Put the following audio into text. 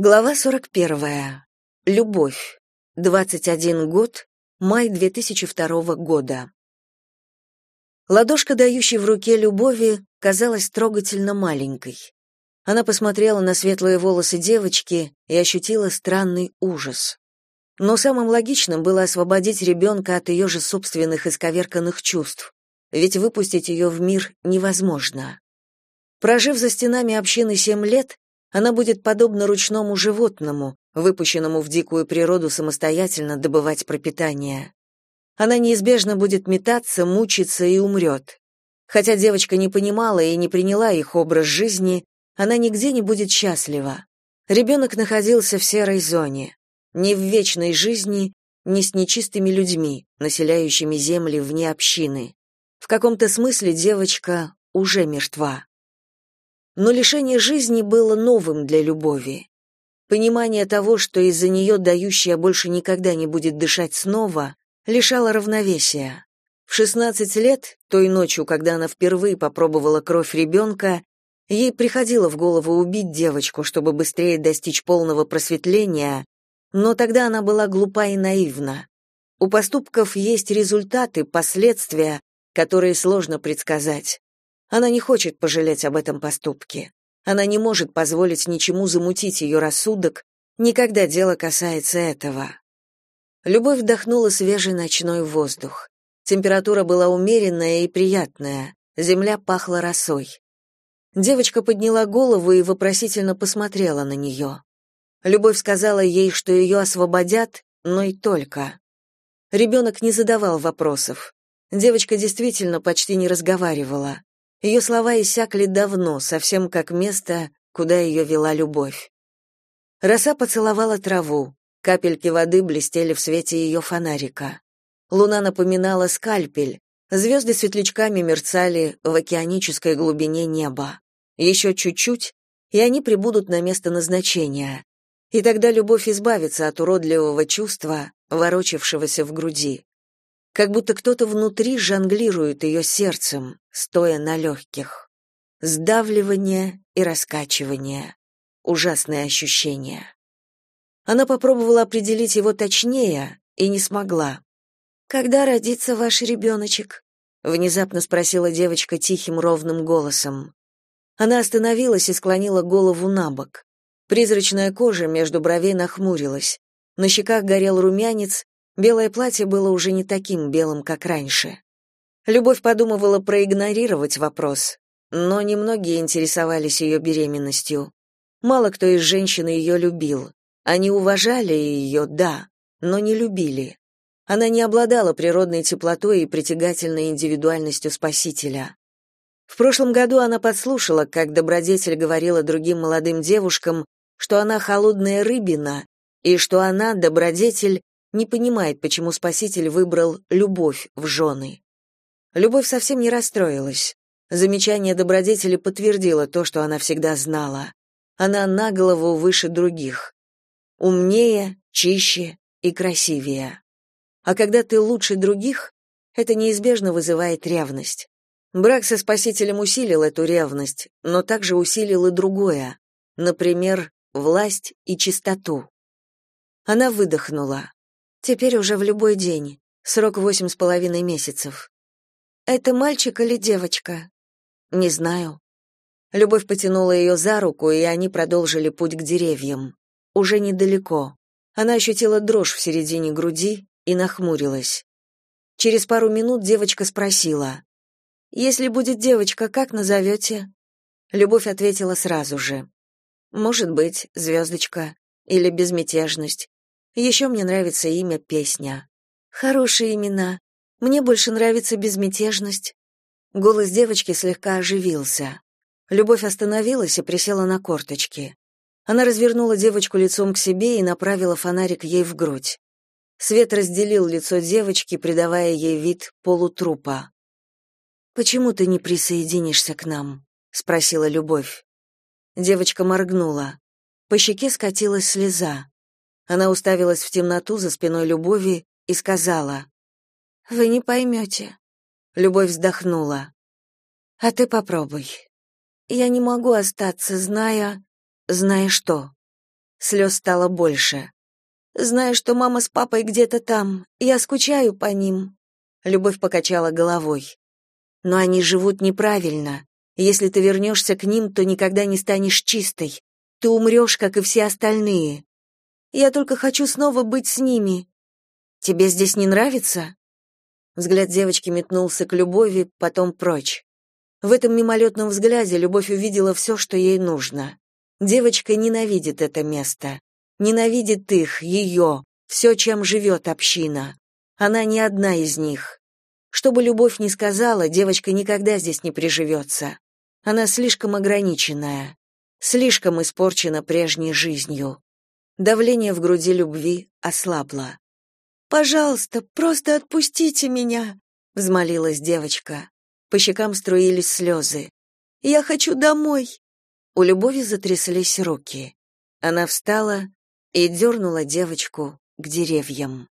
Глава 41. Любовь. 21 год. Май 2002 года. Ладошка, дающая в руке любови, казалась трогательно маленькой. Она посмотрела на светлые волосы девочки и ощутила странный ужас. Но самым логичным было освободить ребенка от ее же собственных исковерканных чувств, ведь выпустить ее в мир невозможно. Прожив за стенами общины семь лет, она будет подобна ручному животному, выпущенному в дикую природу самостоятельно добывать пропитание. Она неизбежно будет метаться, мучиться и умрет. Хотя девочка не понимала и не приняла их образ жизни, она нигде не будет счастлива. Ребенок находился в серой зоне, не в вечной жизни, не с нечистыми людьми, населяющими земли вне общины. В каком-то смысле девочка уже мертва но лишение жизни было новым для любови. Понимание того, что из-за нее дающая больше никогда не будет дышать снова, лишало равновесия. В 16 лет, той ночью, когда она впервые попробовала кровь ребенка, ей приходило в голову убить девочку, чтобы быстрее достичь полного просветления, но тогда она была глупа и наивна. У поступков есть результаты, последствия, которые сложно предсказать. Она не хочет пожалеть об этом поступке. Она не может позволить ничему замутить ее рассудок, никогда дело касается этого. Любовь вдохнула свежий ночной воздух. Температура была умеренная и приятная, земля пахла росой. Девочка подняла голову и вопросительно посмотрела на нее. Любовь сказала ей, что ее освободят, но и только. Ребенок не задавал вопросов. Девочка действительно почти не разговаривала. Ее слова иссякли давно, совсем как место, куда ее вела любовь. Роса поцеловала траву, капельки воды блестели в свете ее фонарика. Луна напоминала скальпель, звезды светлячками мерцали в океанической глубине неба. Еще чуть-чуть, и они прибудут на место назначения. И тогда любовь избавится от уродливого чувства, ворочавшегося в груди как будто кто-то внутри жонглирует ее сердцем, стоя на легких. Сдавливание и раскачивание. Ужасное ощущение. Она попробовала определить его точнее и не смогла. «Когда родится ваш ребеночек?» — внезапно спросила девочка тихим ровным голосом. Она остановилась и склонила голову на бок. Призрачная кожа между бровей нахмурилась. На щеках горел румянец, Белое платье было уже не таким белым, как раньше. Любовь подумывала проигнорировать вопрос, но немногие интересовались ее беременностью. Мало кто из женщин ее любил. Они уважали ее, да, но не любили. Она не обладала природной теплотой и притягательной индивидуальностью спасителя. В прошлом году она подслушала, как добродетель говорила другим молодым девушкам, что она холодная рыбина и что она, добродетель, не понимает, почему Спаситель выбрал любовь в жены. Любовь совсем не расстроилась. Замечание добродетели подтвердило то, что она всегда знала. Она на голову выше других. Умнее, чище и красивее. А когда ты лучше других, это неизбежно вызывает ревность. Брак со Спасителем усилил эту ревность, но также усилил и другое, например, власть и чистоту. Она выдохнула. Теперь уже в любой день. Срок восемь с половиной месяцев. Это мальчик или девочка? Не знаю. Любовь потянула ее за руку, и они продолжили путь к деревьям. Уже недалеко. Она ощутила дрожь в середине груди и нахмурилась. Через пару минут девочка спросила: "Если будет девочка, как назовете?» Любовь ответила сразу же: "Может быть, звездочка или безмятежность. Еще мне нравится имя Песня. Хорошие имена. Мне больше нравится безмятежность. Голос девочки слегка оживился. Любовь остановилась и присела на корточки. Она развернула девочку лицом к себе и направила фонарик ей в грудь. Свет разделил лицо девочки, придавая ей вид полутрупа. «Почему ты не присоединишься к нам?» — спросила Любовь. Девочка моргнула. По щеке скатилась слеза. Она уставилась в темноту за спиной Любови и сказала: "Вы не поймете». Любовь вздохнула. "А ты попробуй. Я не могу остаться, зная, зная что. Слез стало больше. Знаю, что мама с папой где-то там. Я скучаю по ним. Любовь покачала головой. Но они живут неправильно. Если ты вернешься к ним, то никогда не станешь чистой. Ты умрешь, как и все остальные. Я только хочу снова быть с ними. Тебе здесь не нравится? Взгляд девочки метнулся к Любови, потом прочь. В этом мимолетном взгляде Любовь увидела все, что ей нужно. Девочка ненавидит это место. Ненавидит их, ее, все, чем живет община. Она не одна из них. Что бы Любовь ни сказала, девочка никогда здесь не приживется. Она слишком ограниченная, слишком испорчена прежней жизнью. Давление в груди любви ослабло. «Пожалуйста, просто отпустите меня», — взмолилась девочка. По щекам струились слезы. «Я хочу домой». У Любови затряслись руки. Она встала и дернула девочку к деревьям.